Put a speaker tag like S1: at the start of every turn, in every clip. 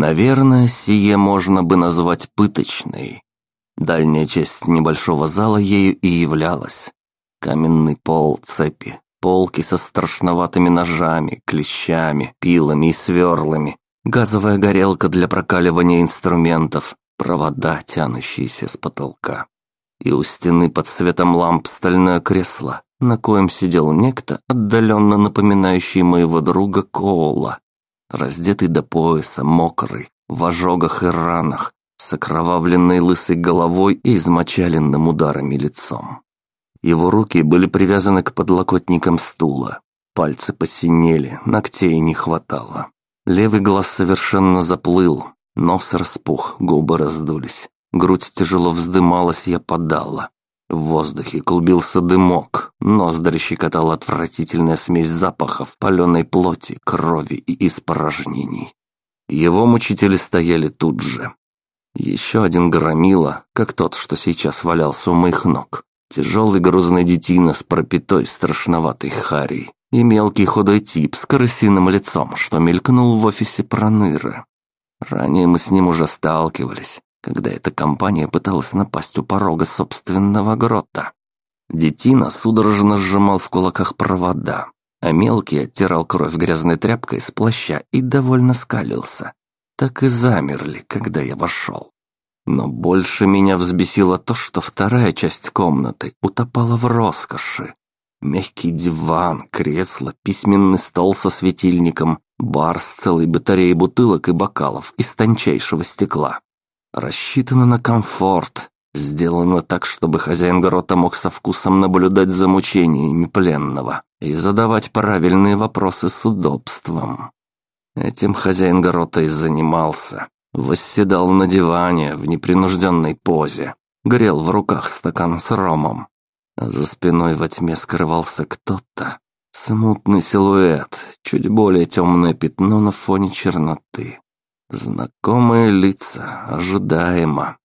S1: Наверное, сие можно бы назвать пыточной. Дальняя часть небольшого зала ею и являлась. Каменный пол, цепи, полки со страшноватыми ножами, клещами, пилами и сверлами, газовая горелка для прокаливания инструментов, провода, тянущиеся с потолка. И у стены под светом ламп стальное кресло, на коем сидел некто, отдаленно напоминающий моего друга Коула, раздетый до пояса, мокрый, в ожогах и ранах, с окровавленной лысой головой и измочаленным ударами лицом. Его руки были привязаны к подлокотникам стула. Пальцы посинели, ногтей не хватало. Левый глаз совершенно заплыл, нос распух, губы раздулись. Грудь тяжело вздымалась, я подала. В воздухе клубился дымок, ноздри щекотала отвратительная смесь запахов, паленой плоти, крови и испражнений. Его мучители стояли тут же. Еще один громила, как тот, что сейчас валялся у моих ног. Тяжелый грузный детина с пропитой страшноватой харей. И мелкий худой тип с крысиным лицом, что мелькнул в офисе Проныры. Ранее мы с ним уже сталкивались когда эта компания пыталась напасть у порога собственного грота. Детина судорожно сжимал в кулаках провода, а мелкий оттирал кровь грязной тряпкой с плаща и довольно скалился. Так и замерли, когда я вошел. Но больше меня взбесило то, что вторая часть комнаты утопала в роскоши. Мягкий диван, кресло, письменный стол со светильником, бар с целой батареей бутылок и бокалов из тончайшего стекла. Рассчитано на комфорт, сделано так, чтобы хозяин грота мог со вкусом наблюдать за мучениями пленного и задавать правильные вопросы с удобством. Этим хозяин грота и занимался. Восседал на диване в непринужденной позе, грел в руках стакан с ромом. За спиной во тьме скрывался кто-то. Смутный силуэт, чуть более темное пятно на фоне черноты. Знакомые лица, ожидаемо.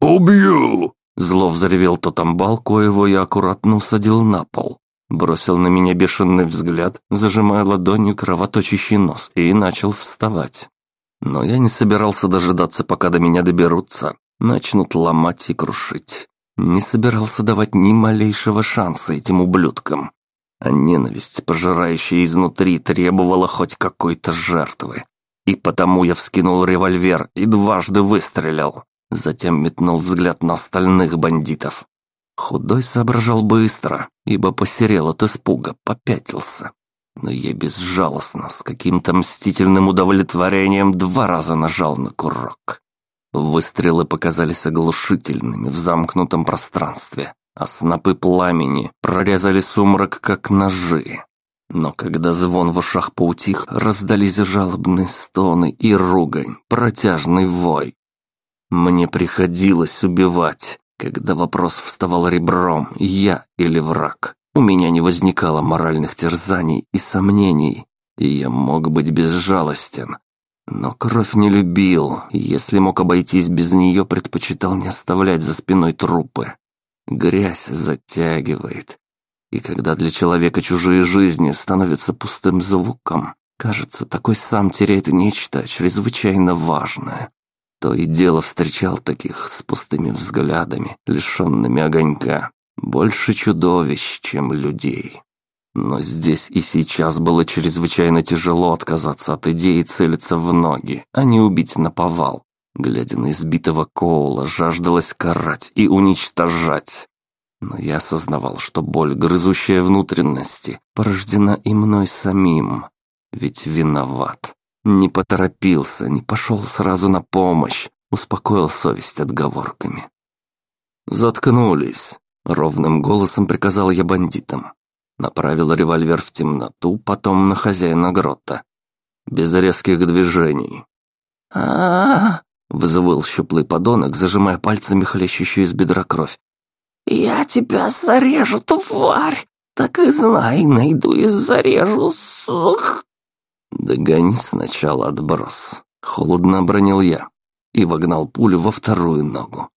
S2: «Убью!»
S1: Зло взревел тот амбал, коего я аккуратно усадил на пол. Бросил на меня бешеный взгляд, зажимая ладонью кровоточащий нос, и начал вставать. Но я не собирался дожидаться, пока до меня доберутся, начнут ломать и крушить. Не собирался давать ни малейшего шанса этим ублюдкам. А ненависть, пожирающая изнутри, требовала хоть какой-то жертвы. И потому я вскинул револьвер и дважды выстрелил. Затем метнул взгляд на остальных бандитов. Худой соображал быстро, ибо посерел от испуга, попятился. Но я безжалостно, с каким-то мстительным удовлетворением два раза нажал на курок. Выстрелы показались оглушительными в замкнутом пространстве, а снопы пламени прорезали сумрак, как ножи. Но когда звон в ушах поутих, раздались жалобные стоны и ругань, протяжный вой. Мне приходилось убивать, когда вопрос вставал ребром, я или враг. У меня не возникало моральных терзаний и сомнений, и я мог быть безжалостен. Но кровь не любил, и если мог обойтись без нее, предпочитал не оставлять за спиной трупы. Грязь затягивает, и когда для человека чужие жизни становятся пустым звуком, кажется, такой сам теряет нечто чрезвычайно важное. То и дело встречал таких с пустыми взглядами, лишенными огонька. Больше чудовищ, чем людей. Но здесь и сейчас было чрезвычайно тяжело отказаться от идеи целиться в ноги, а не убить наповал. Глядя на избитого Коула, жаждалось карать и уничтожать. Но я осознавал, что боль, грызущая внутренности, порождена и мной самим. Ведь виноват. Не поторопился, не пошел сразу на помощь, успокоил совесть отговорками. «Заткнулись!» — ровным голосом приказал я бандитам. Направил револьвер в темноту, потом на хозяина грота. Без резких движений.
S3: а,
S1: взвыл щуплый подонок, зажимая пальцами хлещущую из бедра кровь.
S3: «Я тебя зарежу, тварь! Так и знай, найду и зарежу, сух!»
S1: «Догони сначала отброс», — холодно обронил я и вогнал пулю во вторую ногу.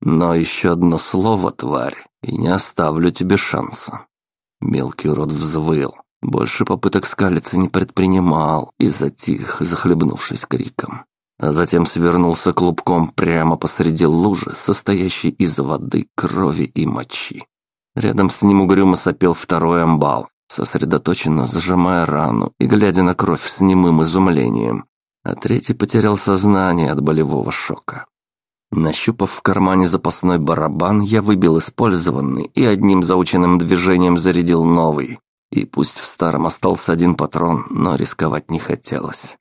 S1: «Но еще одно слово, тварь, и не оставлю тебе шанса». Мелкий рот взвыл, больше попыток скалиться не предпринимал и затих, захлебнувшись криком. А затем свернулся клубком прямо посреди лужи, состоящей из воды, крови и мочи. Рядом с ним угрюмо сопел второй амбал, сосредоточенно сжимая рану и глядя на кровь с немым изумлением, а третий потерял сознание от болевого шока. Нащупав в кармане запасной барабан, я выбил использованный и одним заученным движением зарядил новый. И пусть в старом остался один патрон, но рисковать не хотелось.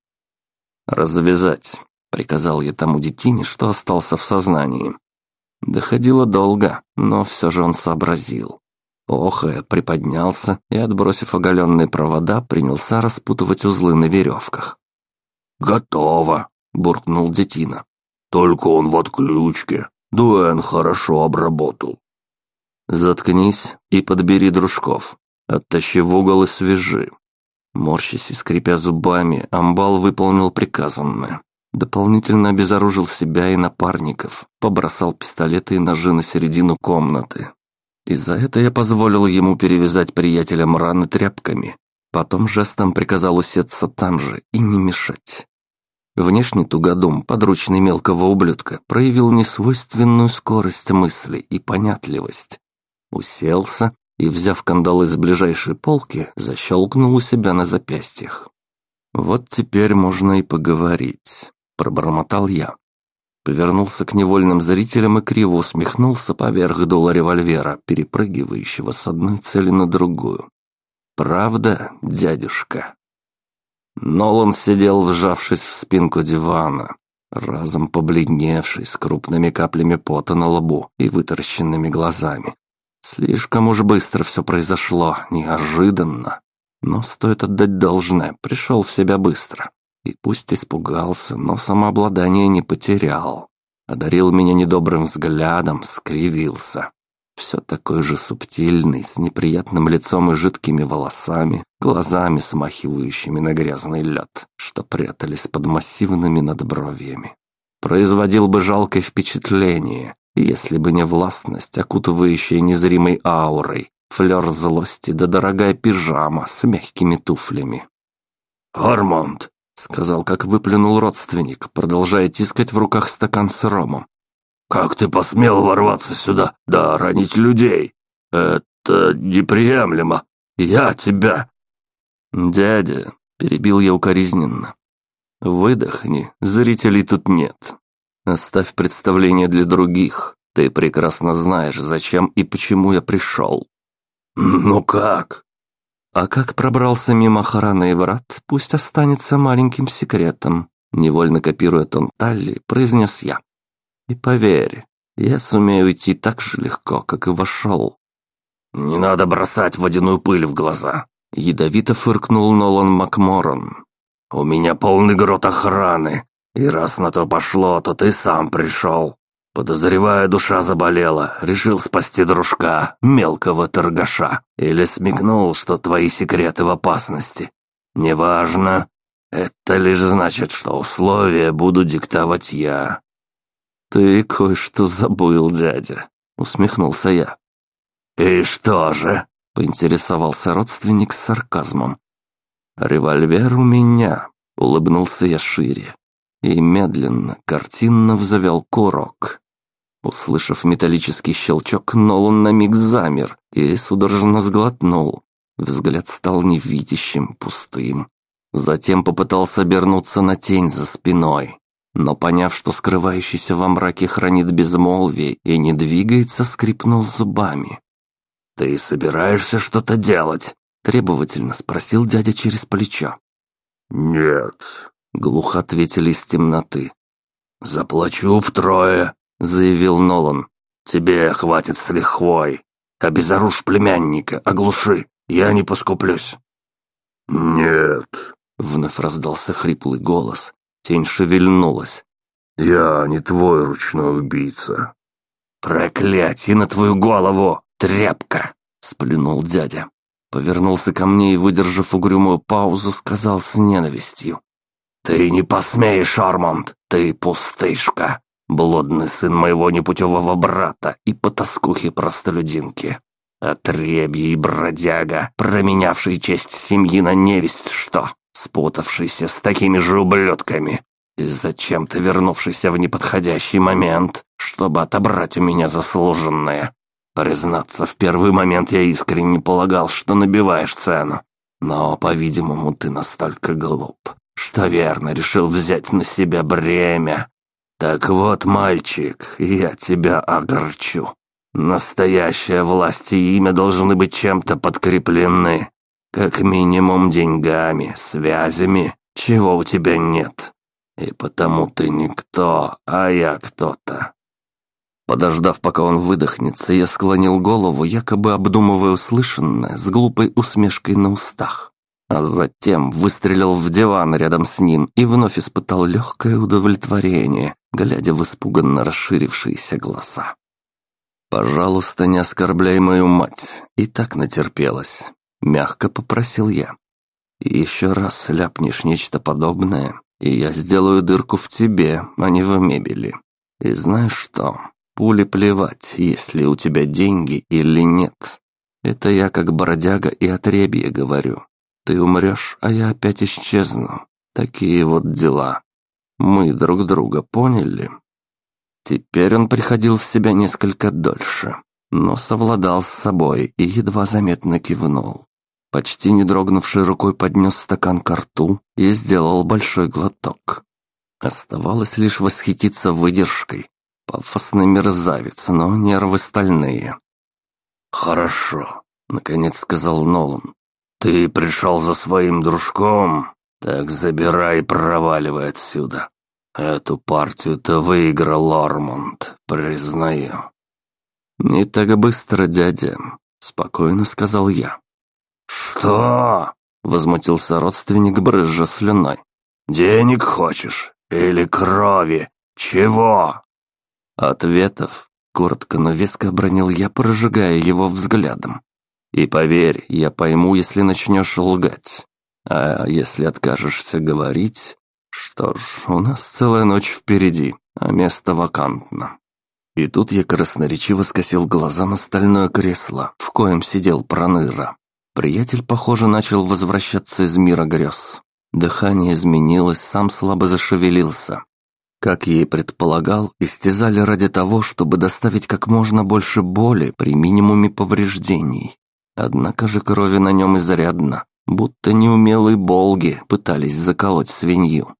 S1: «Развязать», — приказал я тому детине, что остался в сознании. Доходило долго, но все же он сообразил. Охая, приподнялся и, отбросив оголенные провода, принялся распутывать узлы на веревках.
S2: «Готово», — буркнул детина. «Только он в отключке. Дуэн хорошо обработал».
S1: «Заткнись и подбери дружков. Оттащи в угол и свяжи». Морщась и скрипя зубами, Амбал выполнил приказанное. Дополнительно обезоружил себя и напарников, побросал пистолеты и ножи на середину комнаты. И за это я позволил ему перевязать приятелям раны тряпками. Потом жестом приказал усеться там же и не мешать. Внешний тугодум, подручный мелкого ублюдка, проявил несвойственную скорость мысли и понятливость. Уселся и, взяв кандалы с ближайшей полки, защелкнул у себя на запястьях. «Вот теперь можно и поговорить», — пробормотал я. Повернулся к невольным зрителям и криво усмехнулся поверх дула револьвера, перепрыгивающего с одной цели на другую. «Правда, дядюшка?» Нолан сидел, вжавшись в спинку дивана, разом побледневший, с крупными каплями пота на лбу и вытаращенными глазами. Слишком уж быстро все произошло, неожиданно. Но стоит отдать должное, пришел в себя быстро. И пусть испугался, но самообладание не потерял. Одарил меня недобрым взглядом, скривился. Все такой же субтильный, с неприятным лицом и жидкими волосами, глазами, смахивающими на грязный лед, что прятались под массивными надбровьями. Производил бы жалкое впечатление, если бы не властность, окутывающая незримой аурой, флер злости да дорогая пижама с мягкими туфлями.
S2: «Арманд!»
S1: — сказал, как выплюнул родственник, продолжая тискать в руках стакан с ромом.
S2: «Как ты посмел ворваться сюда, да ранить людей? Это неприемлемо. Я тебя...»
S1: «Дядя», — перебил я укоризненно, — «выдохни, зрителей тут нет. Оставь представление для других. Ты прекрасно знаешь, зачем и почему я пришел».
S2: «Ну как?»
S1: А как пробрался мимо охраны и врат, пусть останется маленьким секретом. Невольно копируя тон Талли, произнес я. И поверь, я сумею уйти так же легко, как и вошел.
S2: «Не надо бросать водяную пыль в глаза!»
S1: Ядовито фыркнул Нолан Макморон.
S2: «У меня полный грот охраны, и раз на то пошло, то ты сам пришел. Подозревая, душа заболела, решил спасти дружка, мелкого торгаша, или смекнул, что твои секреты в опасности. Неважно, это лишь значит, что условия буду диктовать я.
S1: «Ты кое-что забыл, дядя», — усмехнулся я.
S2: «И что же?»
S1: — поинтересовался родственник с сарказмом. «Револьвер у меня», — улыбнулся я шире. И медленно, картинно взвел курок. Услышав металлический щелчок, Нолан на миг замер и судорожно сглотнул. Взгляд стал невидящим, пустым. Затем попытался обернуться на тень за спиной но, поняв, что скрывающийся во мраке хранит безмолвие и не двигается, скрипнул зубами.
S2: «Ты собираешься что-то делать?»
S1: — требовательно спросил дядя через плечо.
S2: «Нет», —
S1: глухо ответили из темноты.
S2: «Заплачу втрое», — заявил Нолан. «Тебе хватит с лихвой. Обезоружь племянника, оглуши, я не поскуплюсь». «Нет», —
S1: вновь раздался хриплый голос, Тень шевельнулась.
S2: «Я не твой ручной убийца».
S1: «Проклятие на твою голову, тряпка!» — сплюнул дядя. Повернулся ко мне и, выдержав угрюмую паузу, сказал с ненавистью. «Ты не посмеешь, Арманд! Ты пустышка! Блудный сын моего непутевого брата и потаскухи-простолюдинки! Отребье и бродяга, променявший честь семьи на невесть что! спутавшийся с такими же ублюдками.
S2: И зачем ты вернувшийся в неподходящий момент, чтобы отобрать у меня заслуженное? Признаться, в первый момент я искренне полагал, что набиваешь цену. Но, по-видимому, ты настолько глуп, что верно решил взять на себя бремя. Так вот, мальчик, я тебя огорчу. Настоящая власть и имя должны быть чем-то подкреплены. Как минимум деньгами, связями, чего у тебя нет. И потому ты никто, а я кто-то. Подождав, пока он выдохнется, я склонил голову, якобы обдумывая услышанное, с глупой усмешкой на устах. А затем выстрелил в диван рядом с ним и вновь испытал легкое удовлетворение, глядя в испуганно расширившиеся глаза. «Пожалуйста, не оскорбляй мою мать, и так натерпелась», — мягко попросил я. «Еще раз ляпнешь нечто подобное, и я сделаю дырку в тебе, а не в мебели. И знаешь что, Пули плевать, есть ли у тебя деньги или нет. Это я как бродяга и отребье говорю. Ты умрешь, а я опять исчезну. Такие вот дела. Мы друг друга поняли. Теперь он приходил в себя несколько дольше, но совладал с собой и едва заметно кивнул. Почти не дрогнувшей рукой поднес стакан к рту и сделал большой глоток. Оставалось лишь восхититься выдержкой, Пафосный мерзавец, но нервы стальные. «Хорошо», — наконец сказал Нолан. «Ты пришел за своим дружком? Так забирай и проваливай отсюда. Эту партию ты выиграл, Ормонд, признаю». «Не так быстро, дядя», — спокойно сказал я. «Что?» — возмутился родственник, брызжа слюной. «Денег хочешь? Или крови? Чего?»
S1: Ответов, коротко, но веско обронил я, прожигая его взглядом. И поверь, я пойму, если начнешь лгать. А если откажешься говорить, что ж, у нас целая ночь впереди, а место вакантно. И тут я красноречиво скосил глаза на стальное кресло, в коем сидел Проныра. Приятель, похоже, начал возвращаться из мира грез. Дыхание изменилось, сам слабо зашевелился. Как я и предполагал, истязали ради того, чтобы доставить как можно больше боли при минимуме повреждений. Однако же крови на нем изрядно, будто неумелые болги пытались заколоть свинью.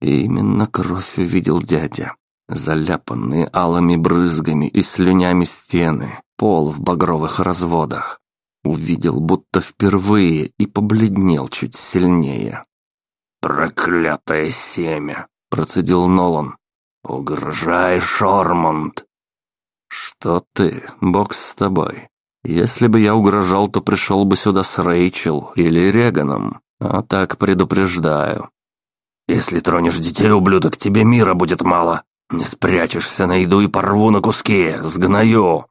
S1: И именно кровь увидел дядя. Заляпанные алыми брызгами и слюнями стены, пол в багровых разводах. Увидел будто впервые и побледнел чуть сильнее.
S2: «Проклятое семя!» процедил Нолан. «Угрожаешь, Ормонд!»
S1: «Что ты, бог с тобой? Если бы я угрожал, то пришел бы сюда с Рэйчел или Реганом, а так предупреждаю».
S2: «Если тронешь детей, ублюдок, тебе мира будет мало. Не спрячешься, найду и порву на куски, сгною».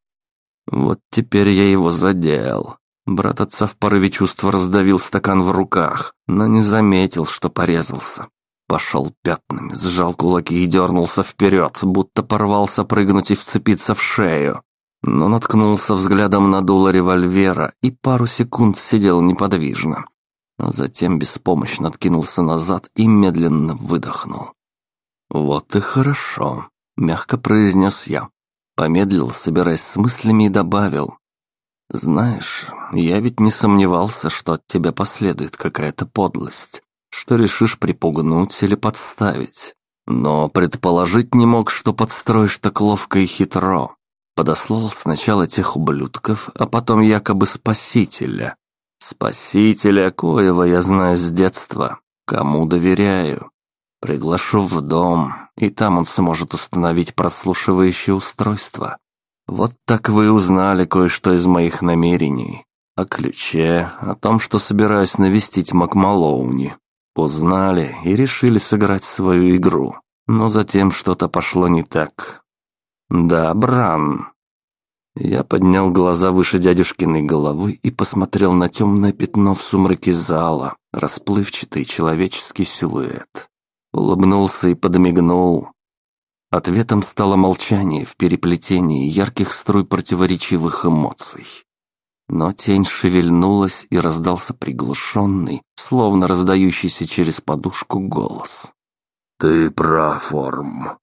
S1: Вот теперь я его задел. Брат отца в порыве чувства раздавил стакан в руках, но не заметил, что порезался. Пошел пятнами, сжал кулаки и дернулся вперед, будто порвался прыгнуть и вцепиться в шею. Но наткнулся взглядом на дуло револьвера и пару секунд сидел неподвижно. Затем беспомощно откинулся назад и медленно выдохнул. «Вот и хорошо», — мягко произнес я. Помедлил, собираясь с мыслями, и добавил. «Знаешь, я ведь не сомневался, что от тебя последует какая-то подлость что решишь припугнуть или подставить. Но предположить не мог, что подстроишь так ловко и хитро. Подослал сначала тех ублюдков, а потом якобы спасителя. Спасителя, коего я знаю с детства, кому доверяю. Приглашу в дом, и там он сможет установить прослушивающее устройство. Вот так вы узнали кое-что из моих намерений. О ключе, о том, что собираюсь навестить Макмалоуни. Узнали и решили сыграть свою игру. Но затем что-то пошло не так. Да, Бран. Я поднял глаза выше дядюшкиной головы и посмотрел на темное пятно в сумраке зала, расплывчатый человеческий силуэт. Улыбнулся и подмигнул. Ответом стало молчание в переплетении ярких струй противоречивых эмоций. Но тень шевельнулась и раздался приглушенный, словно раздающийся через подушку голос.
S2: «Ты прав, Орм.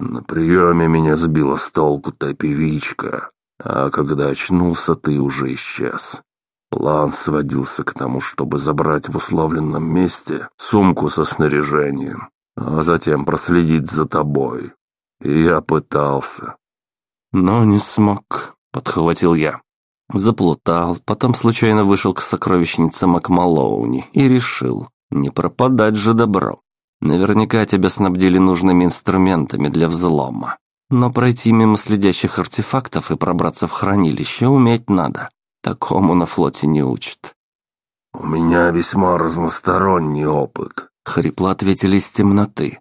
S2: На приеме меня сбила с толку та певичка, а когда очнулся, ты уже исчез. План сводился к тому, чтобы забрать в условленном месте сумку со снаряжением, а затем проследить за тобой. И я пытался.
S1: Но не смог, подхватил я. Заплутал, потом случайно вышел к сокровищнице Макмалоуни и решил, не пропадать же добро. Наверняка тебя снабдили нужными инструментами для взлома. Но пройти мимо следящих артефактов и пробраться в хранилище уметь надо. Такому на флоте не учат.
S2: «У меня весьма разносторонний опыт», —
S1: хрипло ответили из темноты.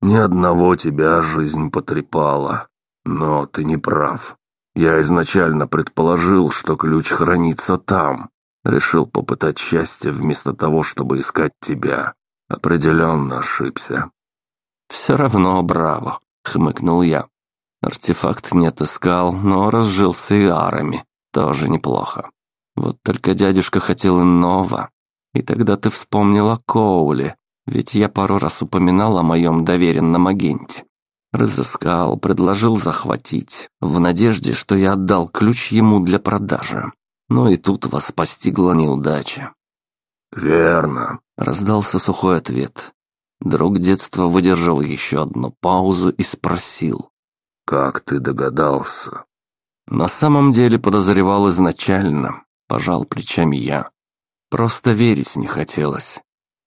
S2: «Ни одного тебя жизнь потрепала. Но ты не прав. Я изначально предположил, что ключ хранится там. Решил попытать счастье вместо того, чтобы искать тебя. Определенно ошибся».
S1: «Все равно браво», — хмыкнул я. Артефакт не отыскал, но разжился и арами. Тоже неплохо. Вот только дядюшка хотел иного. И тогда ты вспомнил о Коуле, ведь я пару раз упоминал о моем доверенном агенте. Разыскал, предложил захватить, в надежде, что я отдал ключ ему для продажи. Но и тут вас постигла неудача.
S2: «Верно», —
S1: раздался сухой ответ. Друг детства выдержал еще одну паузу и спросил.
S2: «Как ты догадался?»
S1: На самом деле подозревал изначально, пожал плечами я. Просто верить не хотелось.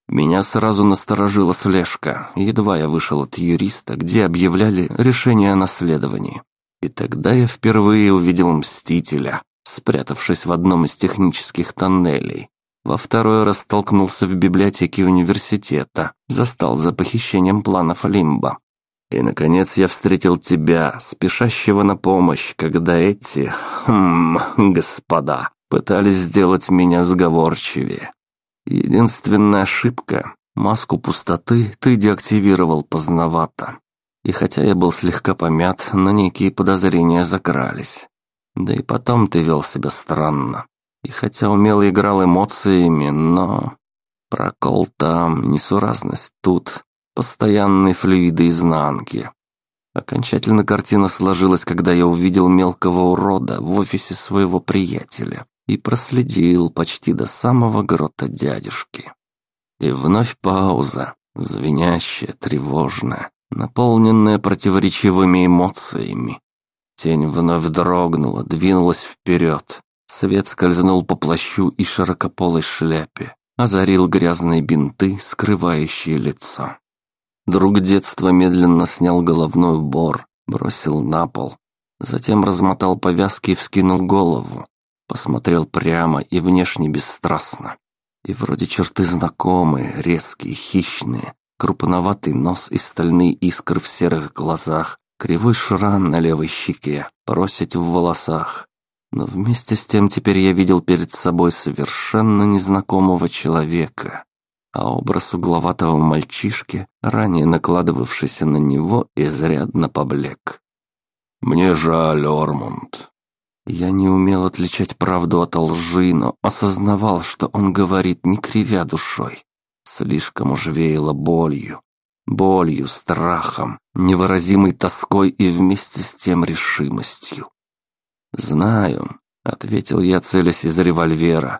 S1: Меня сразу насторожила слежка, едва я вышел от юриста, где объявляли решение о наследовании. И тогда я впервые увидел Мстителя, спрятавшись в одном из технических тоннелей. Во второй раз столкнулся в библиотеке университета, застал за похищением планов Лимба. И, наконец, я встретил тебя, спешащего на помощь, когда эти, хм, господа, пытались сделать меня сговорчивее. Единственная ошибка — маску пустоты ты деактивировал поздновато. И хотя я был слегка помят, но некие подозрения закрались. Да и потом ты вел себя странно. И хотя умело играл эмоциями, но... Прокол там, несуразность тут. Постоянные флюиды изнанки. Окончательно картина сложилась, когда я увидел мелкого урода в офисе своего приятеля и проследил почти до самого грота дядюшки. И вновь пауза, звенящая, тревожная, наполненная противоречивыми эмоциями. Тень вновь дрогнула, двинулась вперед. Свет скользнул по плащу и широкополой шляпе, озарил грязные бинты, скрывающие лицо. Друг детства медленно снял головной убор, бросил на пол. Затем размотал повязки и вскинул голову. Посмотрел прямо и внешне бесстрастно. И вроде черты знакомые, резкие, хищные. Крупноватый нос и стальные искры в серых глазах. Кривой шрам на левой щеке, просить в волосах. Но вместе с тем теперь я видел перед собой совершенно незнакомого человека а образ угловатого мальчишки, ранее накладывавшийся на него, изрядно поблек.
S2: «Мне жаль, Ормонд».
S1: Я не умел отличать правду от лжи, но осознавал, что он говорит, не кривя душой. Слишком уж веяло болью. Болью, страхом, невыразимой тоской и вместе с тем решимостью. «Знаю», — ответил я, целясь из револьвера,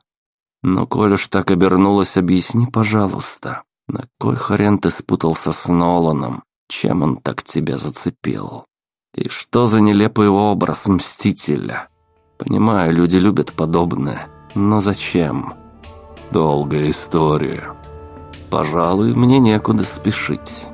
S1: но коль уж так обернулось, объясни, пожалуйста, на кой хрен ты спутался с Ноланом? Чем он так тебя зацепил? И что за нелепый образ Мстителя? Понимаю, люди любят подобное, но зачем?
S2: Долгая история.
S1: Пожалуй, мне некуда спешить.